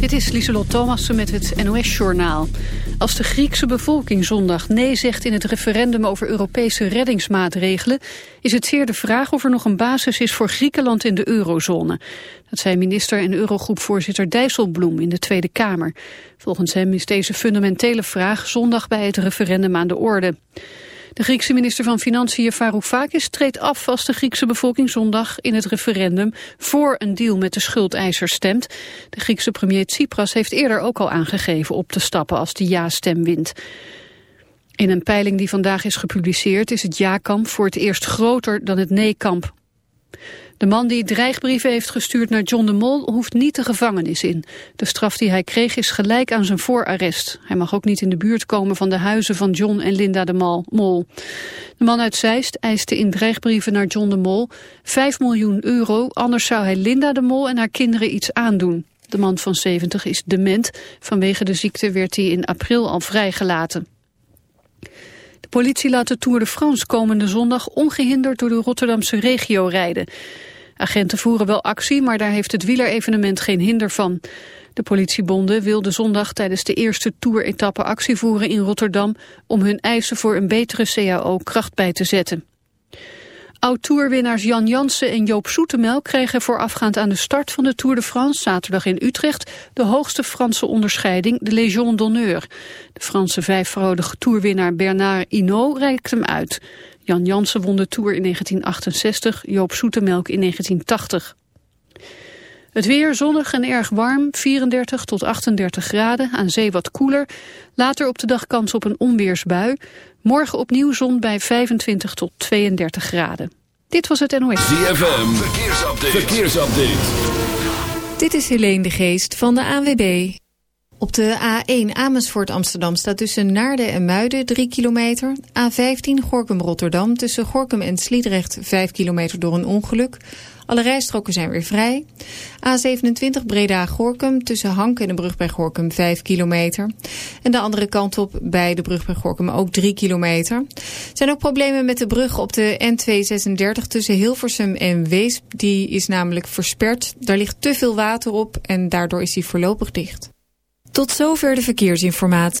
Dit is Lieselot Thomassen met het NOS-journaal. Als de Griekse bevolking zondag nee zegt in het referendum over Europese reddingsmaatregelen... is het zeer de vraag of er nog een basis is voor Griekenland in de eurozone. Dat zei minister en Eurogroepvoorzitter Dijsselbloem in de Tweede Kamer. Volgens hem is deze fundamentele vraag zondag bij het referendum aan de orde. De Griekse minister van Financiën Varoufakis treedt af als de Griekse bevolking zondag in het referendum voor een deal met de schuldeisers stemt. De Griekse premier Tsipras heeft eerder ook al aangegeven op te stappen als de ja-stem wint. In een peiling die vandaag is gepubliceerd is het ja-kamp voor het eerst groter dan het nee-kamp. De man die dreigbrieven heeft gestuurd naar John de Mol hoeft niet de gevangenis in. De straf die hij kreeg is gelijk aan zijn voorarrest. Hij mag ook niet in de buurt komen van de huizen van John en Linda de Mol. De man uit Zeist eiste in dreigbrieven naar John de Mol 5 miljoen euro, anders zou hij Linda de Mol en haar kinderen iets aandoen. De man van 70 is dement. Vanwege de ziekte werd hij in april al vrijgelaten. De politie laat de Tour de France komende zondag ongehinderd door de Rotterdamse regio rijden. Agenten voeren wel actie, maar daar heeft het wielerevenement geen hinder van. De politiebonden wilden zondag tijdens de eerste Tour-etappe actie voeren in Rotterdam... om hun eisen voor een betere CAO kracht bij te zetten. Oud-tourwinnaars Jan Jansen en Joop Soetemelk kregen voorafgaand aan de start van de Tour de France zaterdag in Utrecht de hoogste Franse onderscheiding, de Légion d'honneur. De Franse vijfvoudige toerwinnaar Bernard Hinault reikt hem uit. Jan Jansen won de Tour in 1968, Joop Soetemelk in 1980. Het weer zonnig en erg warm, 34 tot 38 graden, aan zee wat koeler. Later op de dag kans op een onweersbui. Morgen opnieuw zon bij 25 tot 32 graden. Dit was het NOS. ZFM, verkeersupdate. verkeersupdate. Dit is Helene de Geest van de ANWB. Op de A1 Amersfoort Amsterdam staat tussen Naarden en Muiden 3 kilometer. A15 Gorkum Rotterdam tussen Gorkum en Sliedrecht 5 kilometer door een ongeluk. Alle rijstroken zijn weer vrij. A27 Breda-Gorkum tussen Hank en de brug bij Gorkum 5 kilometer. En de andere kant op bij de brug bij Gorkum ook 3 kilometer. Er zijn ook problemen met de brug op de N236 tussen Hilversum en Weesp. Die is namelijk versperd. Daar ligt te veel water op en daardoor is die voorlopig dicht. Tot zover de verkeersinformatie.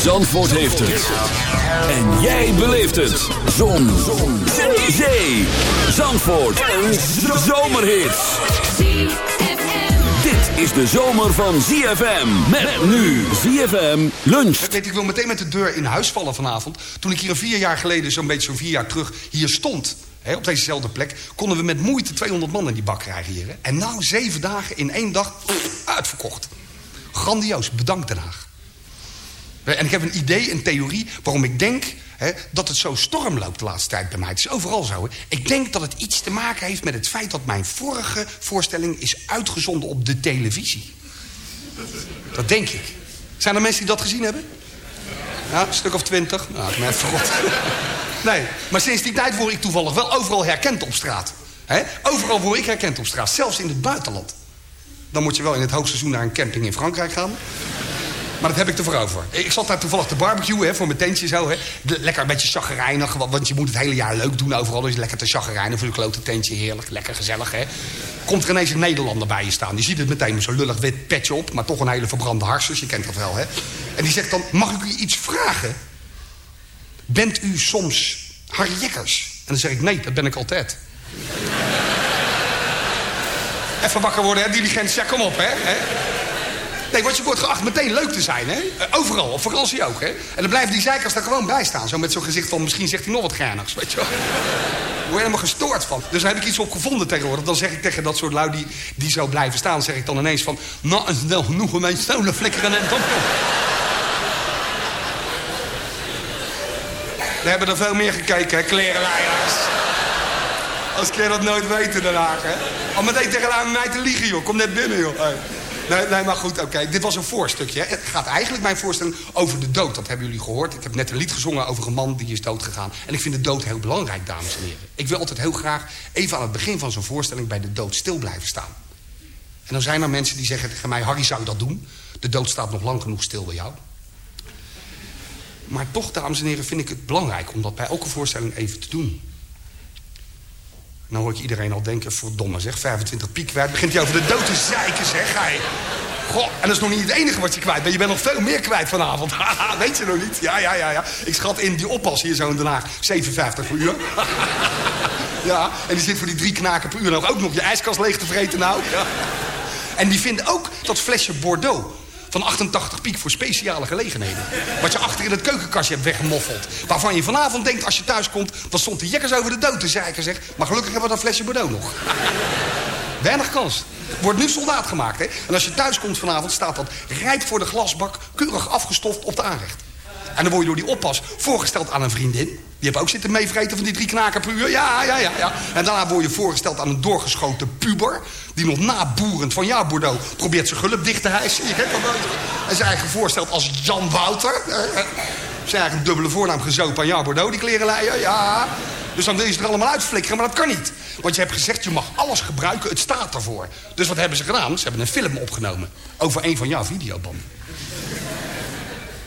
Zandvoort heeft het. En jij beleeft het. Zon. Zon. Zee. Zandvoort. Een zomerhit. Dit is de zomer van ZFM. Met nu ZFM lunch. Weet, ik wil meteen met de deur in huis vallen vanavond. Toen ik hier vier jaar geleden, zo'n beetje zo'n vier jaar terug, hier stond... Hè, op dezezelfde plek, konden we met moeite 200 man in die bak krijgen hier. En nou, zeven dagen in één dag, uitverkocht. Grandioos, bedankt Den Haag. En ik heb een idee, een theorie, waarom ik denk dat het zo storm loopt de laatste tijd bij mij. Het is overal zo. Hè. Ik denk dat het iets te maken heeft met het feit dat mijn vorige voorstelling is uitgezonden op de televisie. Dat denk ik. Zijn er mensen die dat gezien hebben? Ja, een stuk of twintig. Nou, ik ben verrot. Nee, maar sinds die tijd word ik toevallig wel overal herkend op straat. Overal word ik herkend op straat, zelfs in het buitenland. Dan moet je wel in het hoogseizoen naar een camping in Frankrijk gaan. Maar dat heb ik ervoor over. Ik zat daar toevallig te barbecuen hè, voor mijn tentje zo. Hè. Lekker een beetje chagrijnig, want je moet het hele jaar leuk doen overal. Dus lekker te chagrijnig voor je klote tentje, heerlijk. Lekker gezellig, hè. Komt er ineens een Nederlander bij je staan. Die ziet het meteen met zo'n lullig wit petje op... maar toch een hele verbrande harsus, je kent dat wel, hè. En die zegt dan, mag ik u iets vragen? Bent u soms Harry Jekkers? En dan zeg ik, nee, dat ben ik altijd. Even wakker worden, hè, diligent. Ja, kom op, hè. Nee, want je wordt geacht meteen leuk te zijn, hè? Eh, overal, op vakantie ook, hè? En dan blijven die zeikers daar gewoon bij staan. Zo met zo'n gezicht van, misschien zegt hij nog wat gernigs, weet je wel. Daar word je helemaal gestoord van. Dus dan heb ik iets op gevonden tegenwoordig. Dan zeg ik tegen dat soort lui die, die zo blijven staan... zeg ik dan ineens van... Nou, is wel genoeg om mijn stolen flikkeren en top. We hebben er veel meer gekeken, hè, klerenleiders. Als je dat nooit weten Den Haag, hè. Al meteen tegen mij te liegen, joh. Kom net binnen, joh. Nee, nee, maar goed, oké. Dit was een voorstukje. Het gaat eigenlijk mijn voorstelling over de dood. Dat hebben jullie gehoord. Ik heb net een lied gezongen over een man die is doodgegaan. En ik vind de dood heel belangrijk, dames en heren. Ik wil altijd heel graag even aan het begin van zo'n voorstelling... bij de dood stil blijven staan. En dan zijn er mensen die zeggen tegen mij... Harry, zou dat doen? De dood staat nog lang genoeg stil bij jou. Maar toch, dames en heren, vind ik het belangrijk... om dat bij elke voorstelling even te doen. Nou hoor ik iedereen al denken, verdomme zeg, 25 piek kwijt. Begint hij over de dood te zeiken, zeg hij. Goh, en dat is nog niet het enige wat je kwijt bent. Je bent nog veel meer kwijt vanavond. Weet je nog niet? Ja, ja, ja, ja. Ik schat in die oppas hier zo in Den Haag. 57 per uur. ja, en die zit voor die drie knaken per uur nog ook nog je ijskast leeg te vreten nou. Ja. En die vinden ook dat flesje Bordeaux van 88 piek voor speciale gelegenheden. Wat je achter in het keukenkastje hebt weggemoffeld. Waarvan je vanavond denkt als je thuis komt... dan stond de jekkers over de dood te zeiken, zeg. Maar gelukkig hebben we dat flesje Bordeaux nog. Weinig kans. Wordt nu soldaat gemaakt, hè. En als je thuis komt vanavond staat dat rijp voor de glasbak... keurig afgestoft op de aanrecht. En dan word je door die oppas voorgesteld aan een vriendin. Die heeft ook zitten meevreten van die drie knaken per uur. Ja, ja, ja, ja. En daarna word je voorgesteld aan een doorgeschoten puber... die nog naboerend van ja, Bordeaux probeert zijn gulp dicht te hijsen. Je. En zijn eigen voorstelt als Jan Wouter. Zijn eigen dubbele voornaam gezopen aan ja, Bordeaux, die klerenleier. Ja. Dus dan wil je ze er allemaal uitflikkeren, maar dat kan niet. Want je hebt gezegd, je mag alles gebruiken, het staat ervoor. Dus wat hebben ze gedaan? Ze hebben een film opgenomen over een van jouw videobanden.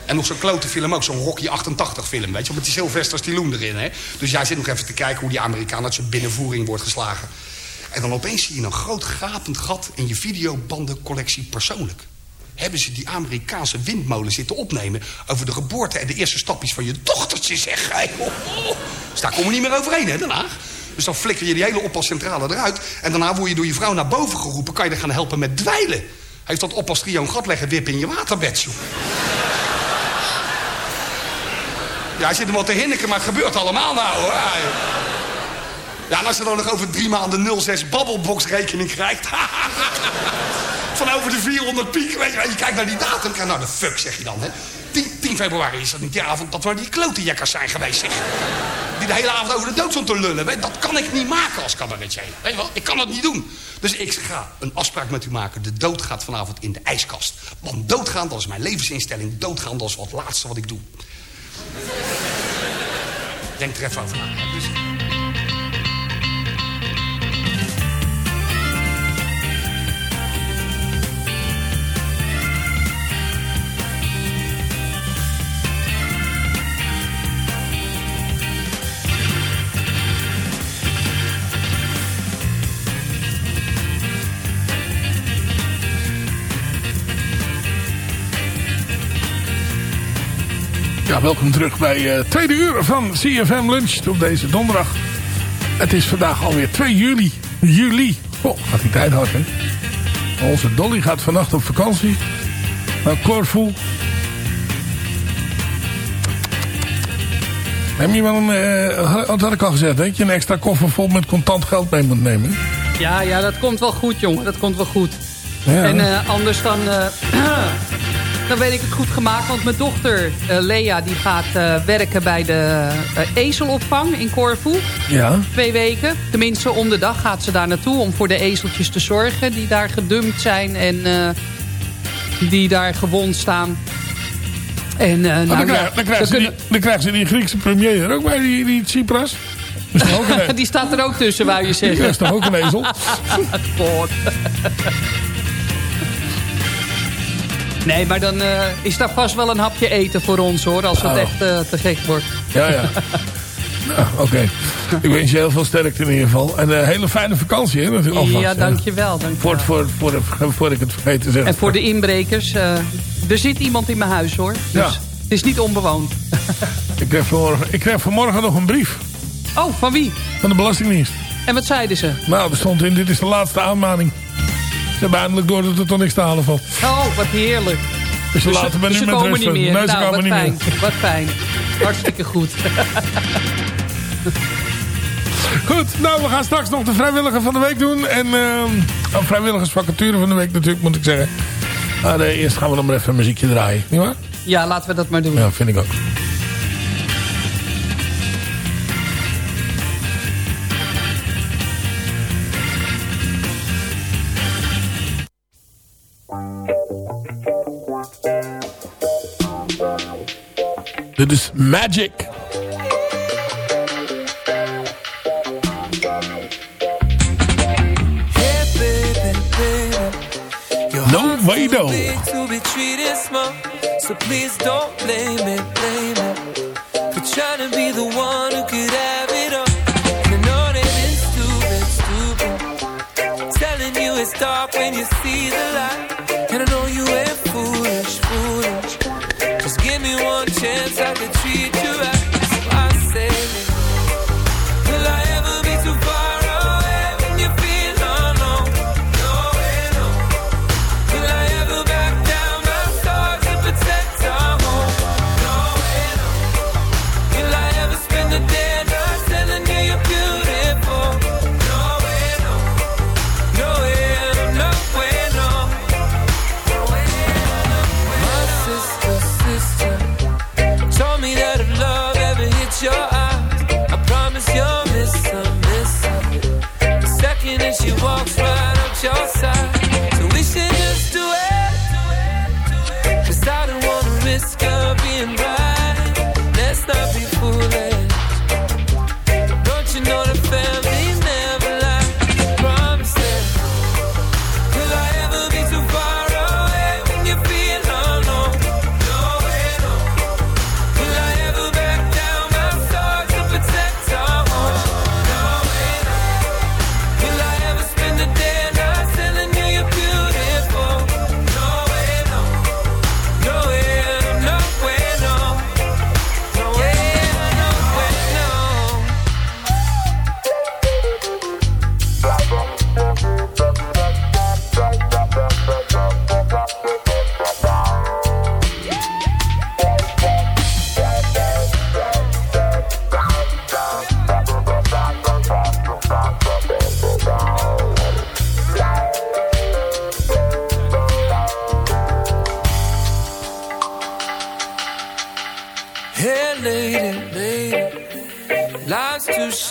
En nog zo'n klote film ook, zo'n Rocky 88 film, weet je. Met die Sylvester Stallone erin, hè. Dus jij zit nog even te kijken hoe die Amerikaan uit zijn binnenvoering wordt geslagen. En dan opeens zie je een groot gapend gat in je videobandencollectie persoonlijk. Hebben ze die Amerikaanse windmolen zitten opnemen... over de geboorte en de eerste stapjes van je dochtertje, zeg. Oh. Dus daar komen we niet meer overheen, hè, daarna. Dus dan flikker je die hele oppascentrale eruit... en daarna word je door je vrouw naar boven geroepen... kan je er gaan helpen met dweilen. Heeft dat oppas een gat leggen wippen in je waterbed. Ja, hij zit hem wel te hinniken, maar het gebeurt allemaal nou, hoor. Ja, als je dan nog over drie maanden 06 babbelbox rekening krijgt... van over de 400 piek, weet je, je kijkt naar die datum... nou, de fuck, zeg je dan, hè. 10, 10 februari is dat niet die avond dat we die klotenjekkers zijn geweest, zeg. Die de hele avond over de dood stond te lullen. Weet, dat kan ik niet maken als cabaretier. Weet je wel, ik kan dat niet doen. Dus ik ga een afspraak met u maken. De dood gaat vanavond in de ijskast. Want doodgaan, dat is mijn levensinstelling. Doodgaan, dat is wat laatste wat ik doe. Denk er even over na. Welkom terug bij uh, tweede uur van CFM Lunch op deze donderdag. Het is vandaag alweer 2 juli. Juli. Oh, gaat die tijd hard, hè? Onze Dolly gaat vannacht op vakantie. Naar Corfu. Heb je wel een, uh, wat had ik al gezegd, dat je een extra koffer vol met contant geld mee moet nemen? Ja, ja, dat komt wel goed, jongen. Dat komt wel goed. Ja. En uh, anders dan... Dan weet ik het goed gemaakt, want mijn dochter uh, Lea die gaat uh, werken bij de uh, ezelopvang in Corfu. Ja. Twee weken. Tenminste, om de dag gaat ze daar naartoe om voor de ezeltjes te zorgen die daar gedumpt zijn en die daar gewond staan. En, uh, nou, dan, krijg, dan, krijgen ze ze die Griekse premier ook bij, die, die Tsipras. die staat er ook tussen, wou je zeggen. Die is toch ook een ezel? God. Nee, maar dan uh, is daar vast wel een hapje eten voor ons hoor. Als het oh. echt uh, te gek wordt. Ja, ja. nou, oké. Ik wens je heel veel sterkte in ieder geval. En een hele fijne vakantie hè, natuurlijk. Ja, dankjewel. dankjewel. Voor, voor, voor, voor, ik het vergeten te zeggen. En voor de inbrekers. Er zit iemand in mijn huis hoor. Dus ja. het is niet onbewoond. ik, kreeg vanmorgen, ik kreeg vanmorgen nog een brief. Oh, van wie? Van de Belastingdienst. En wat zeiden ze? Nou, er stond in, dit is de laatste aanmaning. Ze hebben eindelijk door dat er toch niks te halen valt. Oh, wat heerlijk. Dus ze laten me dus nu met komen niet meer. Nee, nou, wat niet fijn. Meer. Wat fijn. Hartstikke goed. Goed, nou we gaan straks nog de vrijwilliger van de week doen. En uh, vrijwilligersvacature van de week natuurlijk moet ik zeggen. Maar uh, eerst gaan we nog maar even een muziekje draaien. Niet waar? Ja, laten we dat maar doen. Ja, vind ik ook. Dit is Magic. No way, no. So please don't blame me, blame me for trying to be the one who could have it all. I know that it's stupid, stupid. Telling you it's dark when you see the light.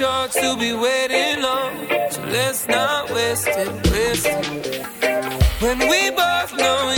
sharks will be waiting on. So let's not waste it, waste it. When we both know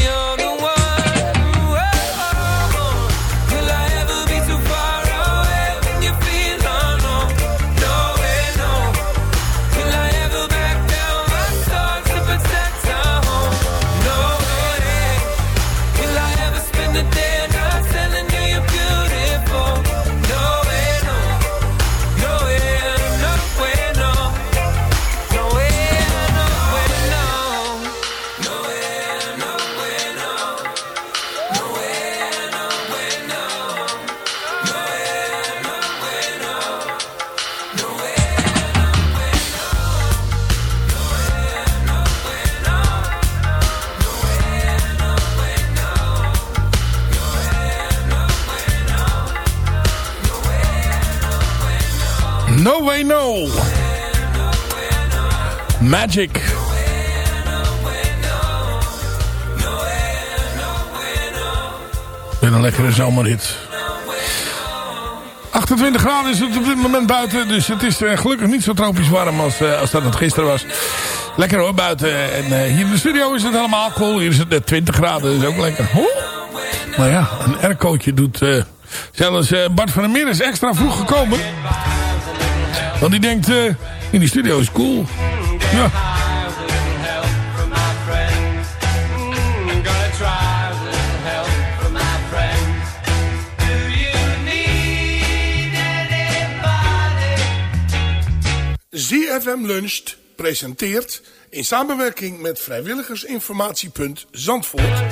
Magic. En een lekkere zomerhit. 28 graden is het op dit moment buiten. Dus het is uh, gelukkig niet zo tropisch warm als, uh, als dat het gisteren was. Lekker hoor, buiten. En uh, hier in de studio is het helemaal cool. Hier is het net 20 graden, dat is ook lekker. Oh. Maar ja, een aircootje doet... zelfs Bart van der Meer is extra vroeg gekomen. Want die denkt, in die studio is cool. ZFM Luncht presenteert in samenwerking met vrijwilligersinformatiepunt Zandvoort...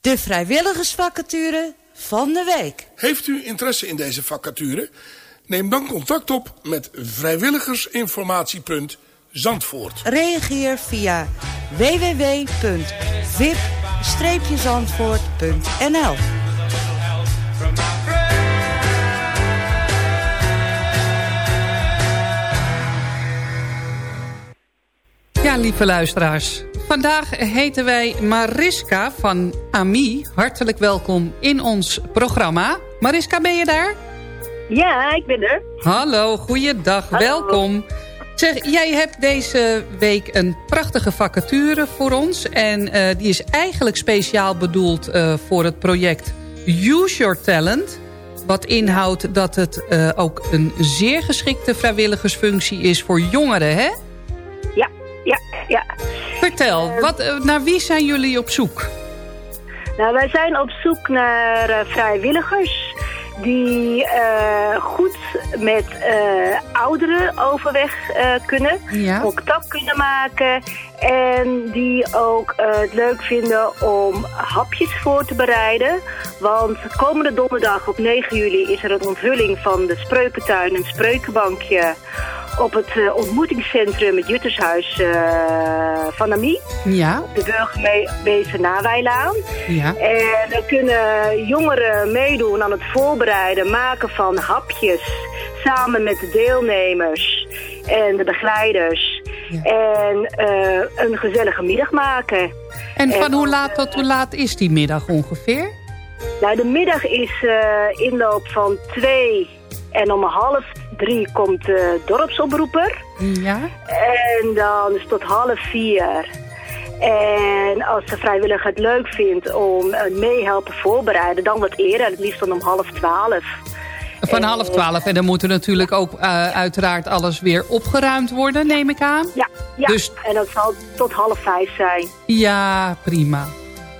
De vrijwilligersvacature van de week. Heeft u interesse in deze vacature? Neem dan contact op met vrijwilligersinformatiepunt Zandvoort. Reageer via www.vip-zandvoort.nl Ja, lieve luisteraars. Vandaag heten wij Mariska van AMI. Hartelijk welkom in ons programma. Mariska, ben je daar? Ja, ik ben er. Hallo, goeiedag, welkom. Zeg, jij hebt deze week een prachtige vacature voor ons. En uh, die is eigenlijk speciaal bedoeld uh, voor het project Use Your Talent. Wat inhoudt dat het uh, ook een zeer geschikte vrijwilligersfunctie is voor jongeren, hè? Ja, ja, ja. Vertel, wat, naar wie zijn jullie op zoek? Nou, wij zijn op zoek naar vrijwilligers die uh, goed met uh, ouderen overweg uh, kunnen, ja. contact kunnen maken en die ook het leuk vinden om hapjes voor te bereiden. Want komende donderdag op 9 juli is er een onthulling van de Spreukentuin, een spreukenbankje op het uh, ontmoetingscentrum, het Juttershuis uh, van Amie. Ja. Op de burgemeester Nawijlaan. Ja. En dan kunnen jongeren meedoen aan het voorbereiden, maken van hapjes. Samen met de deelnemers en de begeleiders. Ja. En uh, een gezellige middag maken. En van en, hoe laat tot hoe laat is die middag ongeveer? Nou, de middag is inloop van twee en om half drie komt de dorpsomroeper. Ja. En dan is het tot half vier. En als de vrijwilliger het leuk vindt om meehelpen voorbereiden, dan wat eerder. Het liefst dan om half twaalf. Van en, half twaalf. En dan moet er natuurlijk ook uh, uiteraard alles weer opgeruimd worden, neem ik aan. Ja, ja. Dus... en dat zal tot half vijf zijn. Ja, prima.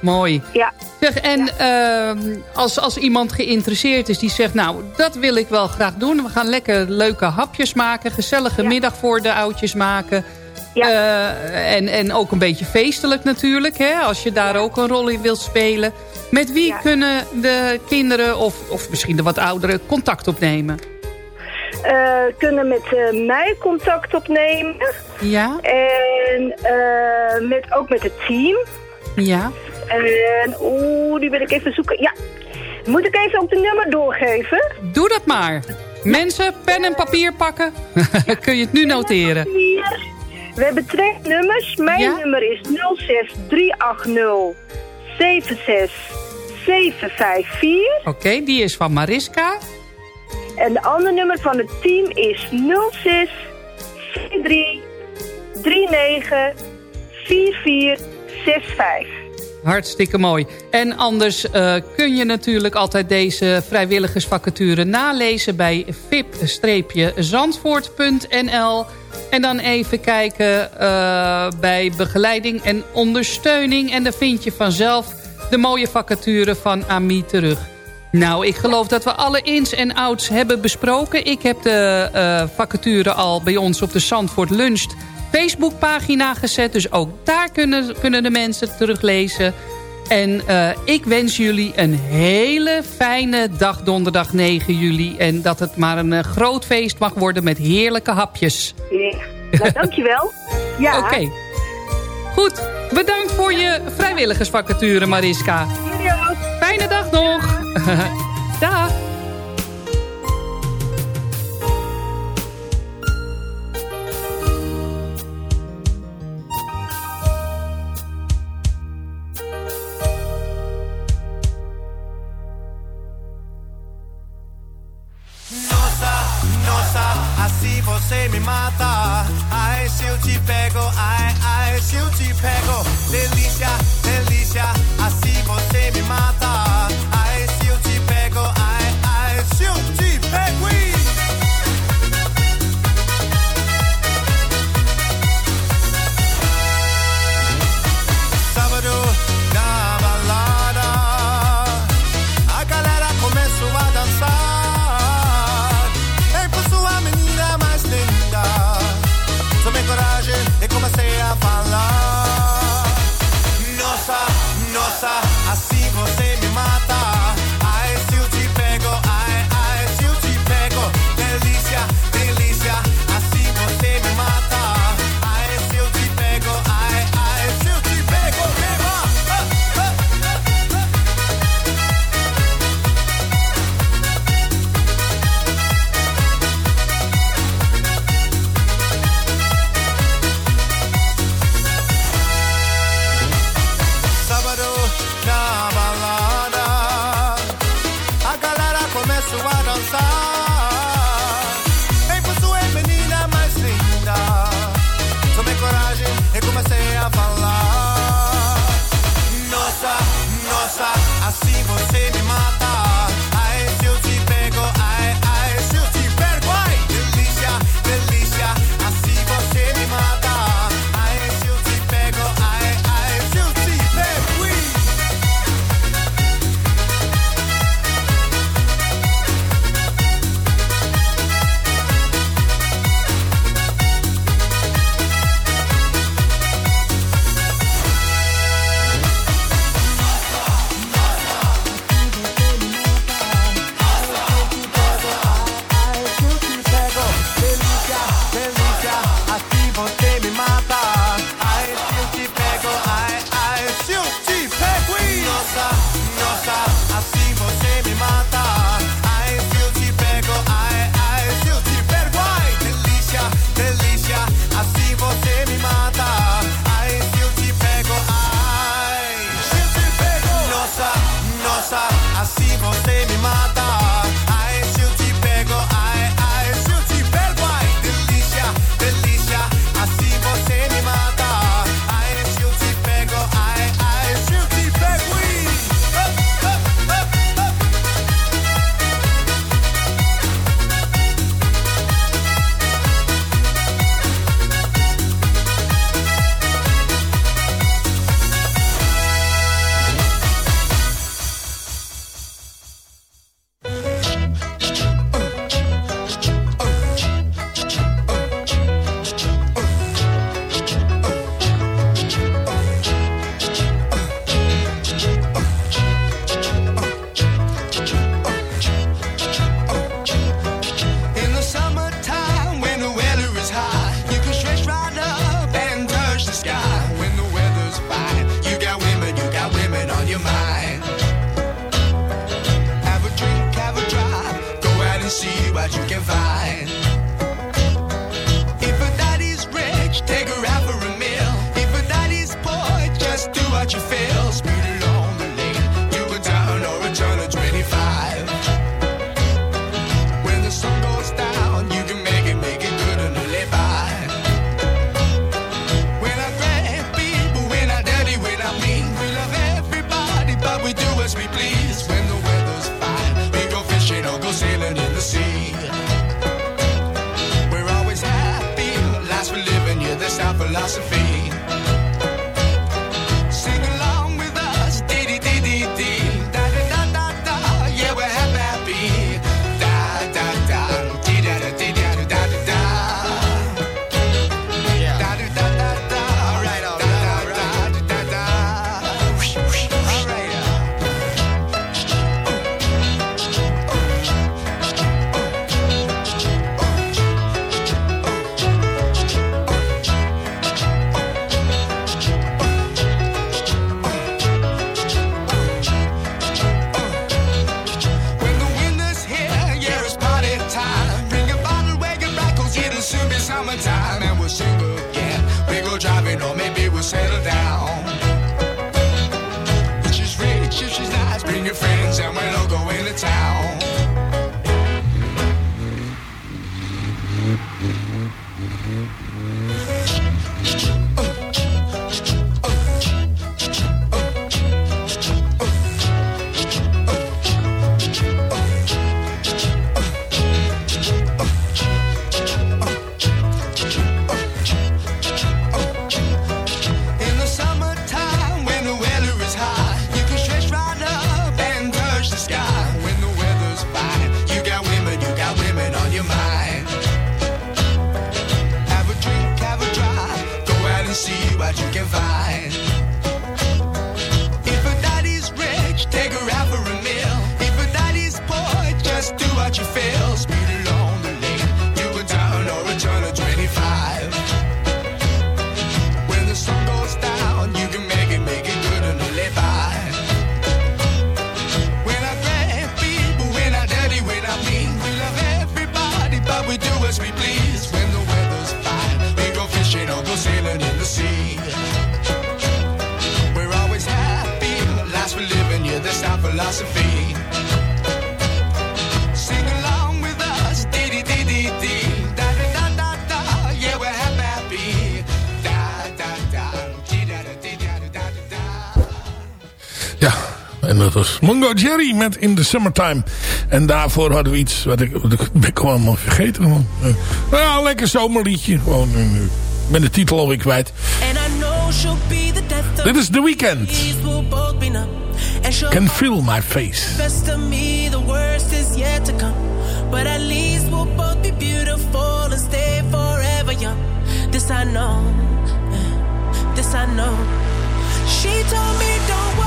Mooi. Ja. Zeg, en ja. uh, als, als iemand geïnteresseerd is die zegt... nou, dat wil ik wel graag doen. We gaan lekker leuke hapjes maken. Gezellige ja. middag voor de oudjes maken. Ja. Uh, en, en ook een beetje feestelijk natuurlijk. Hè, als je daar ook een rol in wilt spelen. Met wie kunnen de kinderen of, of misschien de wat ouderen contact opnemen? Uh, kunnen met uh, mij contact opnemen. Ja. En met, ook met het team. Ja. En oeh, die wil ik even zoeken. Ja, moet ik even ook de nummer doorgeven? Doe dat maar. Mensen, pen en papier pakken. Kun je het nu noteren. We hebben twee nummers. Mijn ja? nummer is 06380 76754. Oké, okay, die is van Mariska. En de andere nummer van het team is 06 43 39 44 65. Hartstikke mooi. En anders uh, kun je natuurlijk altijd deze vrijwilligersvacature nalezen bij vip-zandvoort.nl. En dan even kijken uh, bij begeleiding en ondersteuning. En dan vind je vanzelf de mooie vacature van Ami terug. Nou, ik geloof dat we alle ins en outs hebben besproken. Ik heb de uh, vacature al bij ons op de Zandvoort Lunch Facebookpagina gezet. Dus ook daar kunnen, kunnen de mensen teruglezen. En uh, ik wens jullie een hele fijne dag donderdag 9 juli. En dat het maar een uh, groot feest mag worden met heerlijke hapjes. Ja, nou, dankjewel. Ja. Oké. Okay. Goed, bedankt voor je vrijwilligersvacature Mariska. Fijne dag nog. dag. Hugo Jerry met In the Summertime. En daarvoor hadden we iets wat ik, wat ik, ben ik allemaal vergeten. Nou ja, lekker zomerliedje. Gewoon, nu ik ben de titel alweer kwijt. Dit is The Weeknd. Can feel my face. Best of me, the worst is yet to come. But at least we'll both be beautiful and stay forever young. This I know. This I know. She told me don't worry.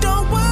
don't want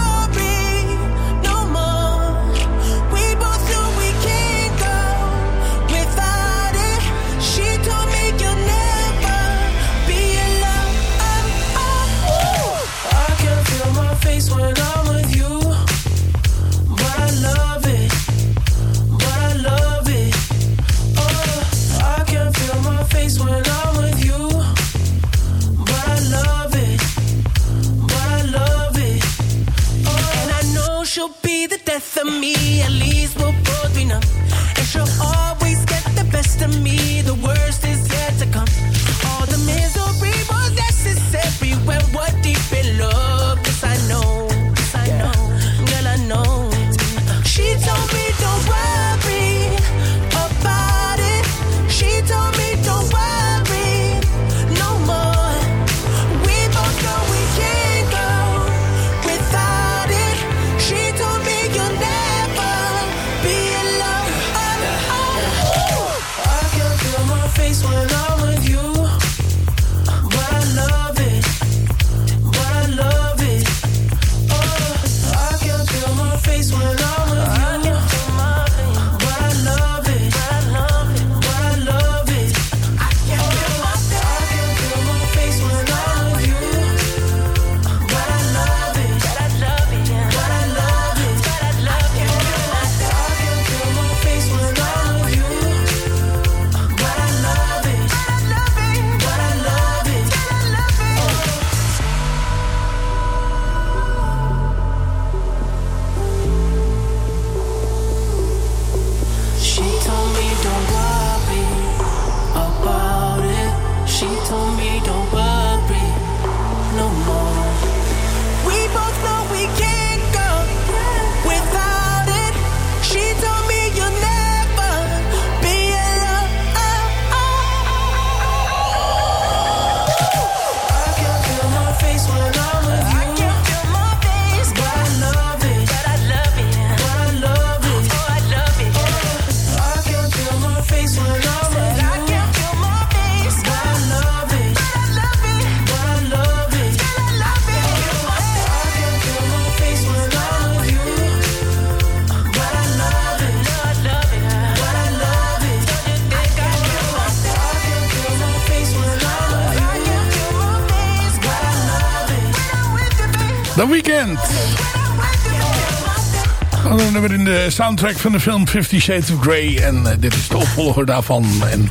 de soundtrack van de film Fifty Shades of Grey. En eh, dit is de opvolger daarvan. En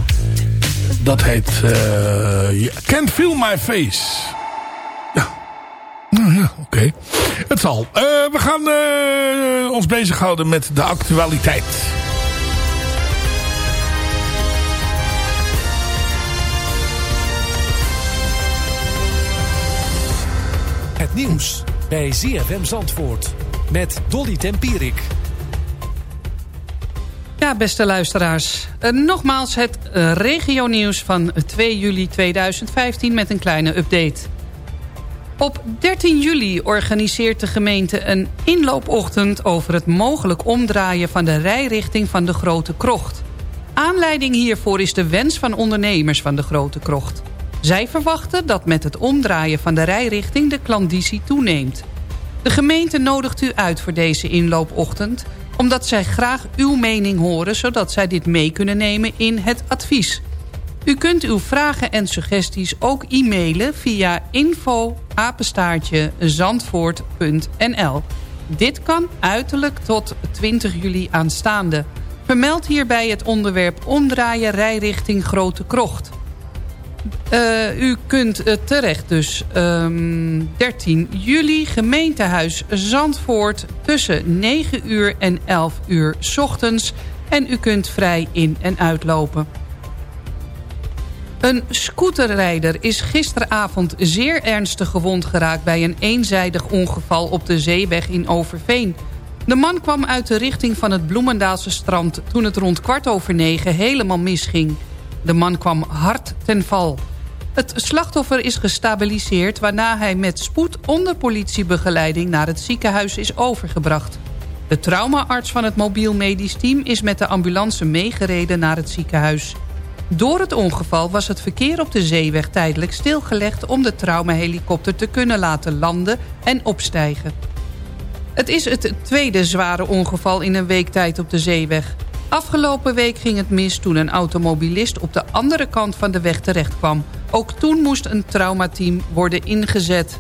dat heet eh, Can't Feel My Face. Ja. Nou ja, oké. Het zal. Eh, we gaan eh, ons bezighouden met de actualiteit. Het nieuws bij ZFM Zandvoort met Dolly Tempierik. Ja, beste luisteraars. Eh, nogmaals het uh, regionieuws van 2 juli 2015 met een kleine update. Op 13 juli organiseert de gemeente een inloopochtend... over het mogelijk omdraaien van de rijrichting van de Grote Krocht. Aanleiding hiervoor is de wens van ondernemers van de Grote Krocht. Zij verwachten dat met het omdraaien van de rijrichting de klandizie toeneemt. De gemeente nodigt u uit voor deze inloopochtend... omdat zij graag uw mening horen... zodat zij dit mee kunnen nemen in het advies. U kunt uw vragen en suggesties ook e-mailen via info zandvoort.nl. Dit kan uiterlijk tot 20 juli aanstaande. Vermeld hierbij het onderwerp omdraaien rijrichting Grote Krocht. Uh, u kunt uh, terecht dus um, 13 juli gemeentehuis Zandvoort tussen 9 uur en 11 uur ochtends. En u kunt vrij in- en uitlopen. Een scooterrijder is gisteravond zeer ernstig gewond geraakt... bij een eenzijdig ongeval op de zeeweg in Overveen. De man kwam uit de richting van het Bloemendaalse strand... toen het rond kwart over negen helemaal misging. De man kwam hard ten val. Het slachtoffer is gestabiliseerd... waarna hij met spoed onder politiebegeleiding... naar het ziekenhuis is overgebracht. De traumaarts van het mobiel medisch team... is met de ambulance meegereden naar het ziekenhuis. Door het ongeval was het verkeer op de zeeweg tijdelijk stilgelegd... om de traumahelikopter te kunnen laten landen en opstijgen. Het is het tweede zware ongeval in een week tijd op de zeeweg. Afgelopen week ging het mis toen een automobilist op de andere kant van de weg terecht kwam. Ook toen moest een traumateam worden ingezet.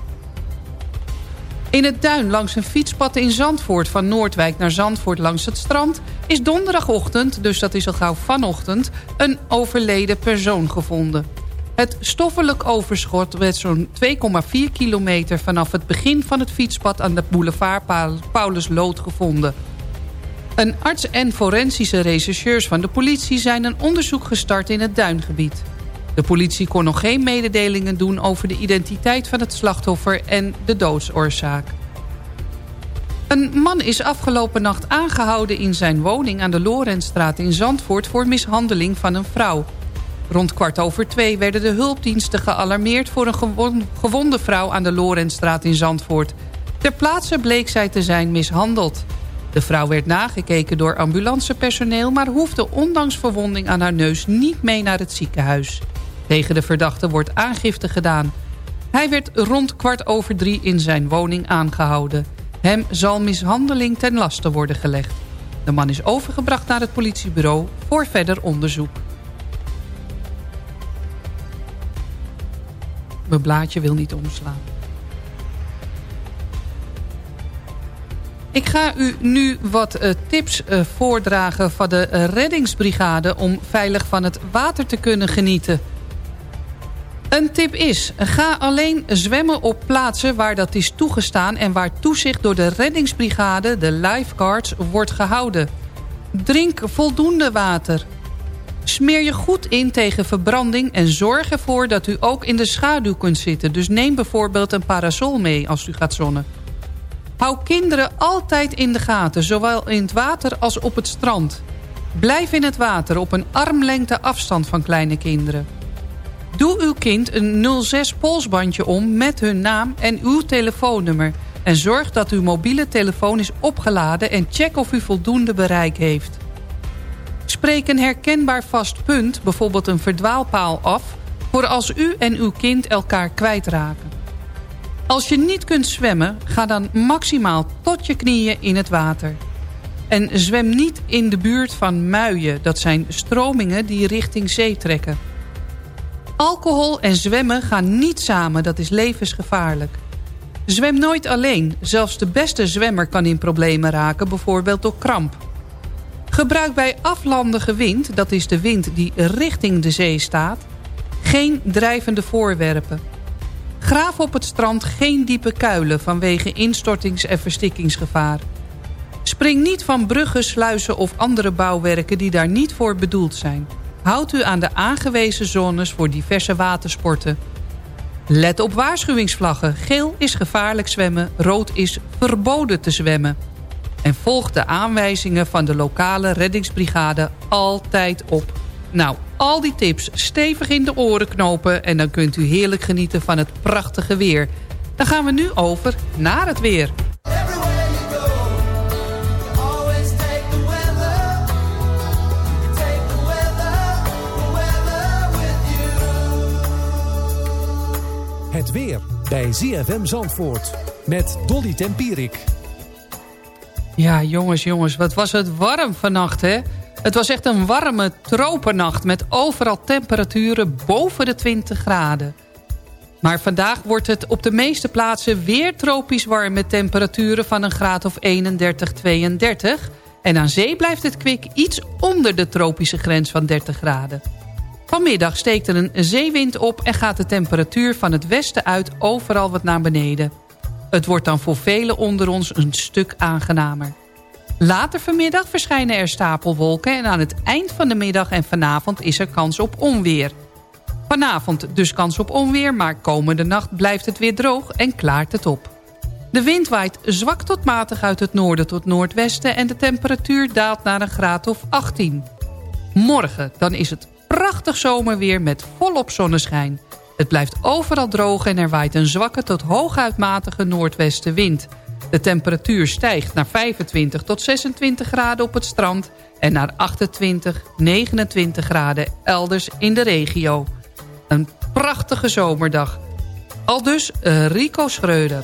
In het duin langs een fietspad in Zandvoort van Noordwijk naar Zandvoort langs het strand... is donderdagochtend, dus dat is al gauw vanochtend, een overleden persoon gevonden. Het stoffelijk overschot werd zo'n 2,4 kilometer vanaf het begin van het fietspad aan de boulevard Paulus Lood gevonden. Een arts en forensische rechercheurs van de politie zijn een onderzoek gestart in het duingebied. De politie kon nog geen mededelingen doen over de identiteit van het slachtoffer en de doodsoorzaak. Een man is afgelopen nacht aangehouden in zijn woning aan de Lorentstraat in Zandvoort voor mishandeling van een vrouw. Rond kwart over twee werden de hulpdiensten gealarmeerd voor een gewonde vrouw aan de Lorentstraat in Zandvoort. Ter plaatse bleek zij te zijn mishandeld. De vrouw werd nagekeken door ambulancepersoneel... maar hoefde ondanks verwonding aan haar neus niet mee naar het ziekenhuis. Tegen de verdachte wordt aangifte gedaan. Hij werd rond kwart over drie in zijn woning aangehouden. Hem zal mishandeling ten laste worden gelegd. De man is overgebracht naar het politiebureau voor verder onderzoek. Mijn blaadje wil niet omslaan. Ik ga u nu wat uh, tips uh, voordragen van de uh, reddingsbrigade... om veilig van het water te kunnen genieten. Een tip is, ga alleen zwemmen op plaatsen waar dat is toegestaan... en waar toezicht door de reddingsbrigade, de lifeguards, wordt gehouden. Drink voldoende water. Smeer je goed in tegen verbranding en zorg ervoor dat u ook in de schaduw kunt zitten. Dus neem bijvoorbeeld een parasol mee als u gaat zonnen. Hou kinderen altijd in de gaten, zowel in het water als op het strand. Blijf in het water op een armlengte afstand van kleine kinderen. Doe uw kind een 06 polsbandje om met hun naam en uw telefoonnummer. En zorg dat uw mobiele telefoon is opgeladen en check of u voldoende bereik heeft. Spreek een herkenbaar vast punt, bijvoorbeeld een verdwaalpaal af... voor als u en uw kind elkaar kwijtraken. Als je niet kunt zwemmen, ga dan maximaal tot je knieën in het water. En zwem niet in de buurt van muien. Dat zijn stromingen die richting zee trekken. Alcohol en zwemmen gaan niet samen, dat is levensgevaarlijk. Zwem nooit alleen. Zelfs de beste zwemmer kan in problemen raken, bijvoorbeeld door kramp. Gebruik bij aflandige wind, dat is de wind die richting de zee staat... geen drijvende voorwerpen. Graaf op het strand geen diepe kuilen vanwege instortings- en verstikkingsgevaar. Spring niet van bruggen, sluizen of andere bouwwerken die daar niet voor bedoeld zijn. Houd u aan de aangewezen zones voor diverse watersporten. Let op waarschuwingsvlaggen. Geel is gevaarlijk zwemmen, rood is verboden te zwemmen. En volg de aanwijzingen van de lokale reddingsbrigade altijd op. Nou, al die tips stevig in de oren knopen... en dan kunt u heerlijk genieten van het prachtige weer. Dan gaan we nu over naar het weer. Het weer bij ZFM Zandvoort met Dolly Tempierik. Ja, jongens, jongens, wat was het warm vannacht, hè? Het was echt een warme tropennacht met overal temperaturen boven de 20 graden. Maar vandaag wordt het op de meeste plaatsen weer tropisch warm... met temperaturen van een graad of 31, 32. En aan zee blijft het kwik iets onder de tropische grens van 30 graden. Vanmiddag steekt er een zeewind op en gaat de temperatuur van het westen uit overal wat naar beneden. Het wordt dan voor velen onder ons een stuk aangenamer. Later vanmiddag verschijnen er stapelwolken... en aan het eind van de middag en vanavond is er kans op onweer. Vanavond dus kans op onweer, maar komende nacht blijft het weer droog en klaart het op. De wind waait zwak tot matig uit het noorden tot noordwesten... en de temperatuur daalt naar een graad of 18. Morgen dan is het prachtig zomerweer met volop zonneschijn. Het blijft overal droog en er waait een zwakke tot hooguitmatige noordwestenwind... De temperatuur stijgt naar 25 tot 26 graden op het strand... en naar 28, 29 graden elders in de regio. Een prachtige zomerdag. Al dus eh, Rico Schreuder.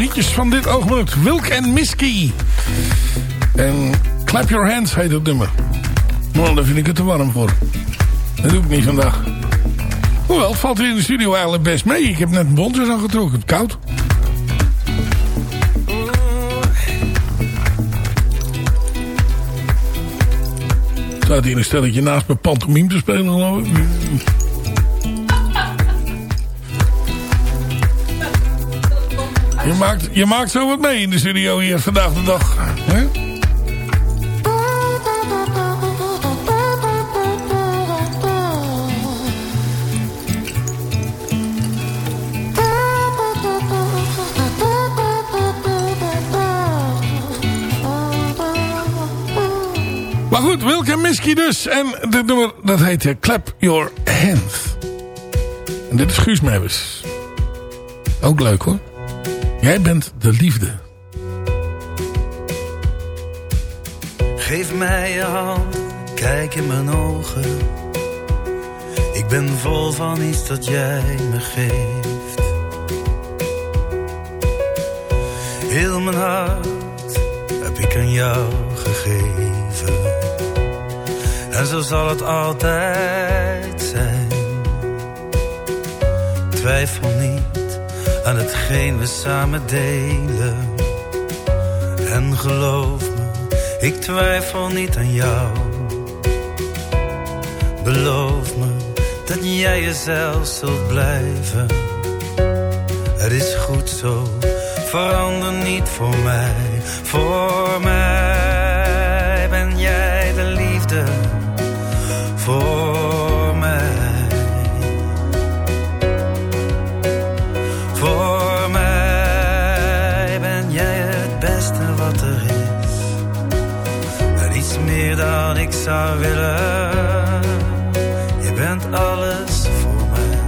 Zomerhitjes van dit ogenblik. Wilk en Misky. En Clap Your Hands heet het nummer. Nou, daar vind ik het te warm voor. Dat doe ik niet vandaag. Hoewel, valt hier in de studio eigenlijk best mee. Ik heb net een bontjes aangetrokken. Het koud. Staat hier een stelletje naast mijn pantomime te spelen, geloof ik. Je maakt, je maakt zo wat mee in de studio hier vandaag de dag. Maar goed, Wilke Misky dus. En dit dat heet eh, Clap Your Hands. En dit is Guus. Ook leuk hoor. Jij bent de liefde. Geef mij je hand, kijk in mijn ogen. Ik ben vol van iets dat jij me geeft. Heel mijn hart heb ik aan jou gegeven. En zo zal het altijd zijn. Twijfel niet aan hetgeen we samen delen. En geloof me, ik twijfel niet aan jou. Beloof me dat jij jezelf zult blijven. Het is goed zo, verander niet voor mij. Voor mij ik zou willen. Je bent alles voor mij.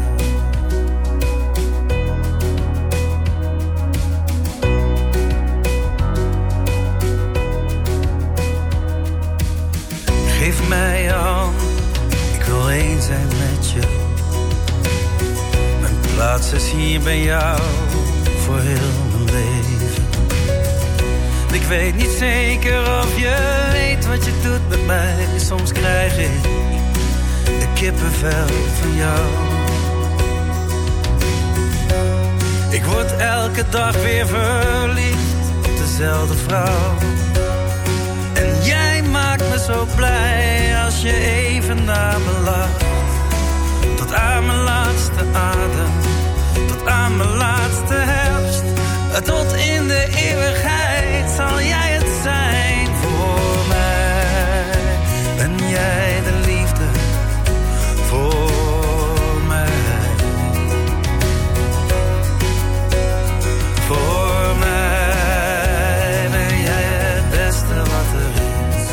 Geef mij je ik wil één zijn met je. Mijn plaats is hier bij jou voor heel mijn leven. Ik weet niet zeker of je weet wat je doet met mij. Soms krijg ik de kippenvel van jou. Ik word elke dag weer verliefd op dezelfde vrouw. En jij maakt me zo blij als je even naar me lacht. Tot aan mijn laatste adem, tot aan mijn laatste herfst. Tot in de eeuwigheid zal jij het zijn voor mij. Ben jij de liefde voor mij? Voor mij ben jij het beste wat er is.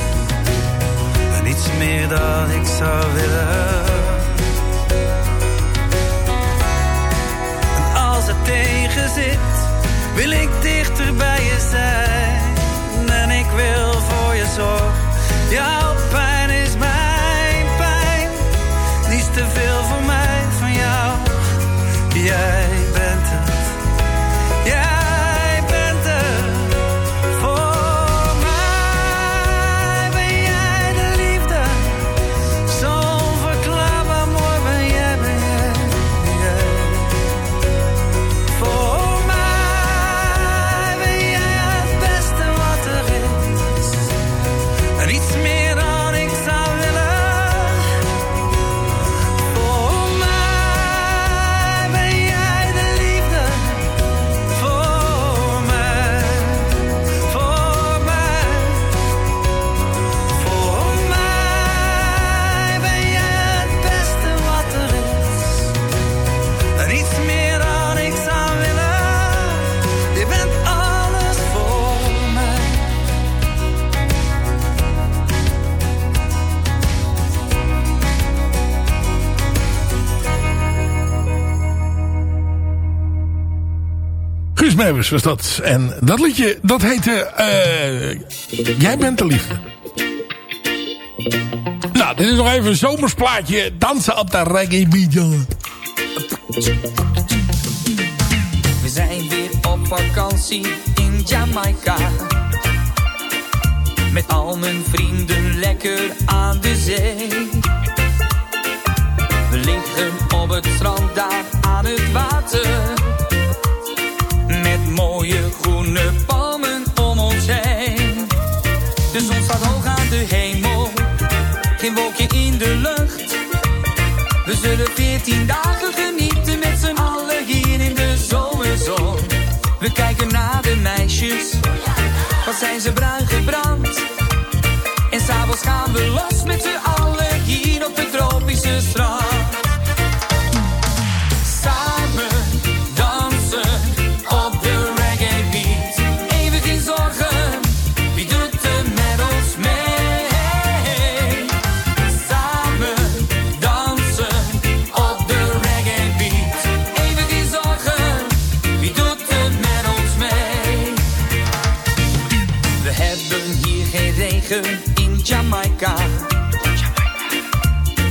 En iets meer dan ik zou willen. En als het tegen zit, wil ik dichter bij je zijn. Jouw Was dat. En dat liedje, dat heette... eh, Jij bent de liefde. Nou, dit is nog even een zomersplaatje. Dansen op de reggae beat. We zijn weer vakantie in Jamaica. Met al mijn vrienden lekker aan de zee. We liggen op het strand daar aan het water. Mooie groene palmen om ons heen. De zon staat hoog aan de hemel. Geen wolkje in de lucht. We zullen veertien dagen genieten met z'n allen hier in de zomerzon. We kijken naar de meisjes, wat zijn ze bruin gebrand. En s'avonds gaan we los met z'n allen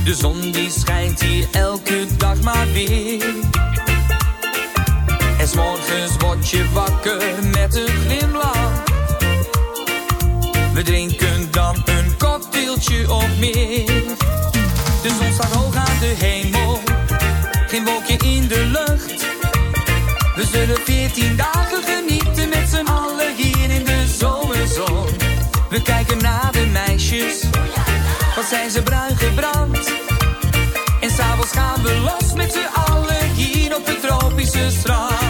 De zon die schijnt hier elke dag maar weer. En 's morgens word je wakker met een glimlach. We drinken dan een cocktailtje of meer. De zon staat hoog aan de hemel, geen wolkje in de lucht. We zullen veertien dagen genieten met z'n allen hier in de zomerzon. We kijken naar de meisjes, wat zijn ze bruin gebrand. En s'avonds gaan we los met z'n allen hier op het tropische strand.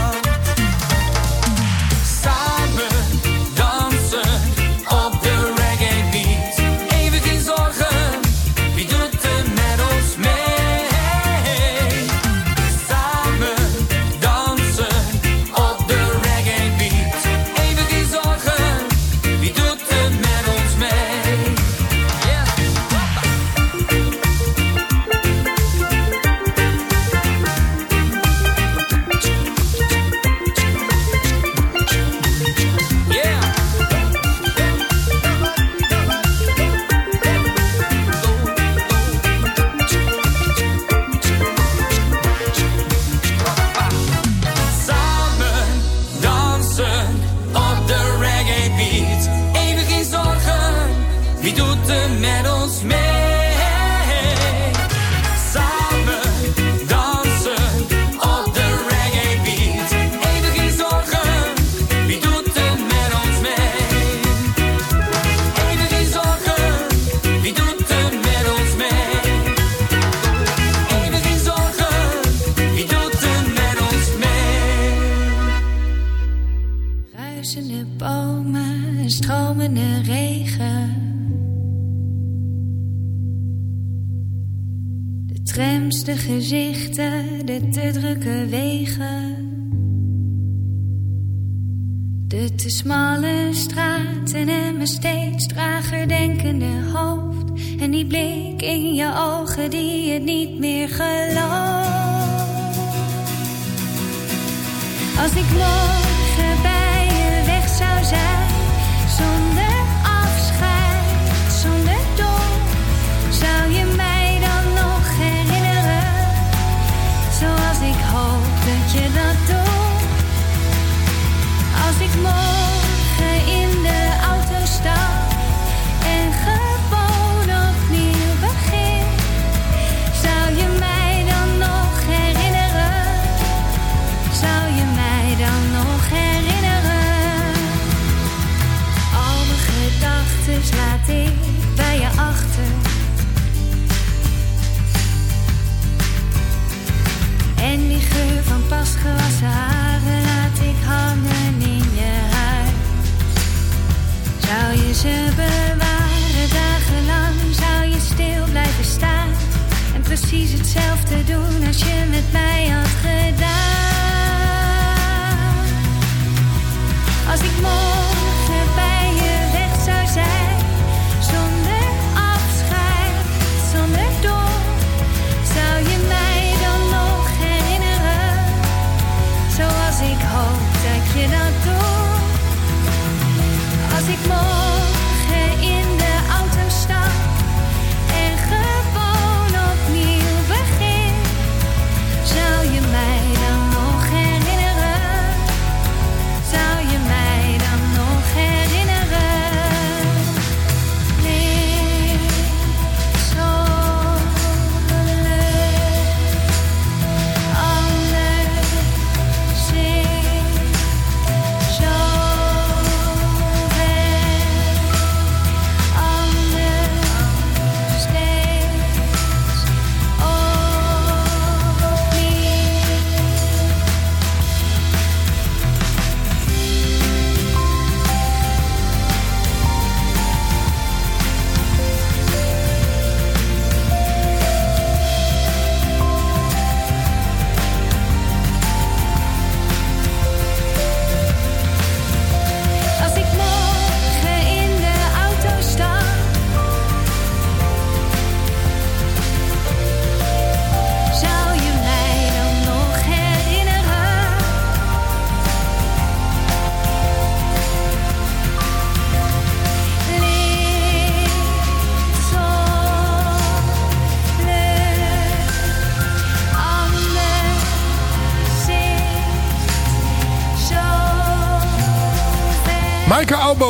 Ruisende bomen, stromende regen. De trams, de gezichten, de te drukke wegen. De te smalle straten en mijn steeds trager denkende hoofd. En die blik in je ogen die het niet meer gelooft. Als ik je weg zou gewassen haren laat ik hangen in je huid. Zou je ze bewaren dagenlang, zou je stil blijven staan. En precies hetzelfde doen als je met mij had gedaan. Als ik morgen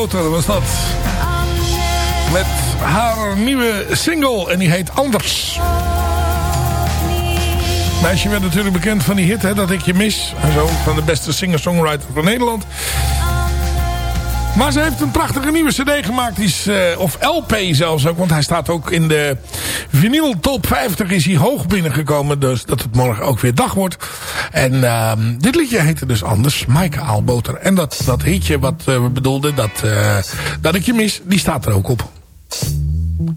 Was dat. Met haar nieuwe single. En die heet Anders. Meisje werd natuurlijk bekend van die hit, hè, Dat ik je mis. En zo, van de beste singer-songwriter van Nederland. Maar ze heeft een prachtige nieuwe cd gemaakt. Die is, uh, of LP zelfs ook. Want hij staat ook in de vinyl top 50 is hij hoog binnengekomen. Dus dat het morgen ook weer dag wordt. En uh, dit liedje heette dus anders. Maaike Aalboter. En dat, dat hitje wat uh, we bedoelden. Dat, uh, dat ik je mis. Die staat er ook op.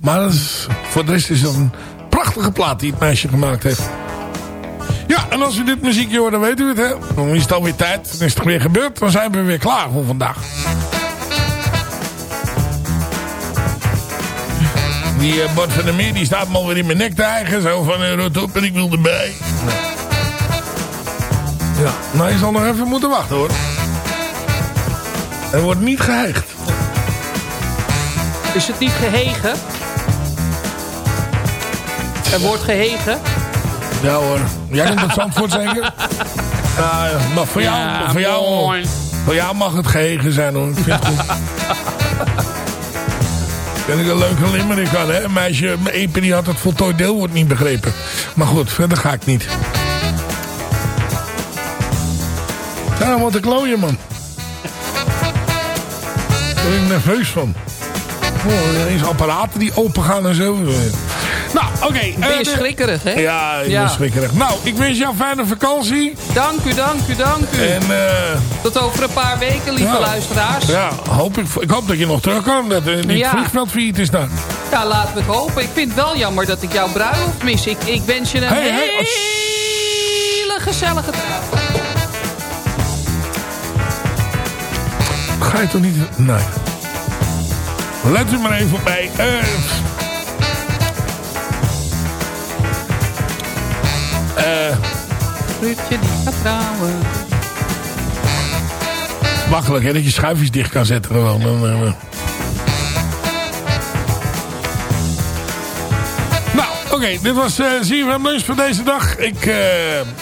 Maar is, voor de rest is het een prachtige plaat die het meisje gemaakt heeft. Ja, en als u dit muziekje hoort, dan weet u het, hè. Dan is het alweer tijd. Dan is het weer gebeurd. Dan zijn we weer klaar voor vandaag. Die uh, Bart van der Meer, die staat me alweer in mijn nek te eigen. Zo van, uh, rot op en ik wil erbij. Ja, nou je zal nog even moeten wachten hoor. Er wordt niet geheigd. Is het niet gehegen? Er wordt gehegen? Ja hoor. Jij noemt het Zandvoort zeker? Ja, maar voor jou, ja, voor, jou, voor jou mag het gehegen zijn hoor. Ik vind het goed. Vind ik een leuke aan, hè? Een meisje, Epe die had het voltooid deelwoord niet begrepen. Maar goed, verder ga ik niet. Ja, wat een klooien, man. Daar ben ik nerveus van. Oh, eens apparaten die open gaan en zo. Nou, oké. Okay, ben je uh, schrikkerig, hè? Ja, ik ja. ben schrikkerig. Nou, ik wens jou een fijne vakantie. Dank u, dank u, dank u. En, uh, Tot over een paar weken, lieve ja, luisteraars. Ja, hoop ik, ik hoop dat je nog terug kan. Dat het niet ja. vliegveld failliet is dan. Ja, laten we het hopen. Ik vind het wel jammer dat ik jouw bruiloft mis. Ik, ik wens je een hey, hele hey, gezellige trouw. Ga je toch niet... Nee. Let u maar even op mij. Uh, Uh, Ruudje die gaat trouwen. Makkelijk hè, dat je schuifjes dicht kan zetten gewoon. Uh, nou, oké, okay, dit was uh, ZFM Lunch voor deze dag. Ik uh,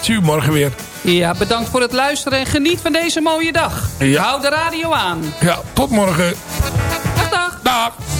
zie u morgen weer. Ja, bedankt voor het luisteren en geniet van deze mooie dag. Ja. Hou de radio aan. Ja, tot morgen. Dag, dag. Dag.